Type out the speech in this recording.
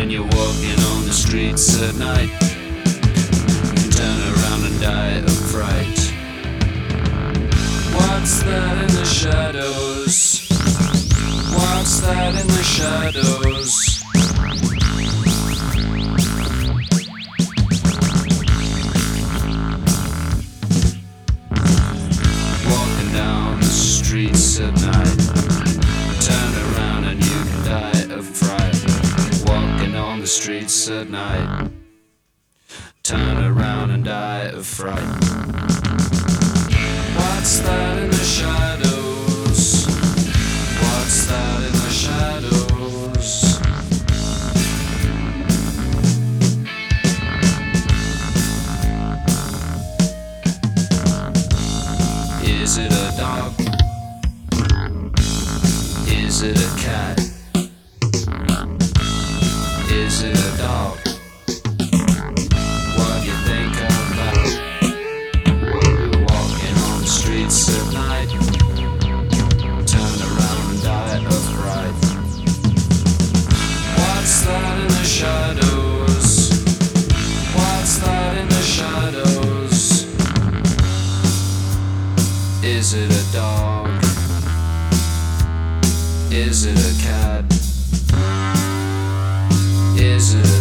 when you're walking on the streets at night. you Turn around and die of fright. What's that in the shadows? What's that in the shadows? Streets at night. Turn around and die of fright. What's that in the shadows? What's that in the shadows? Is it a dog? Is it a cat? Is it a Is it a cat? Is it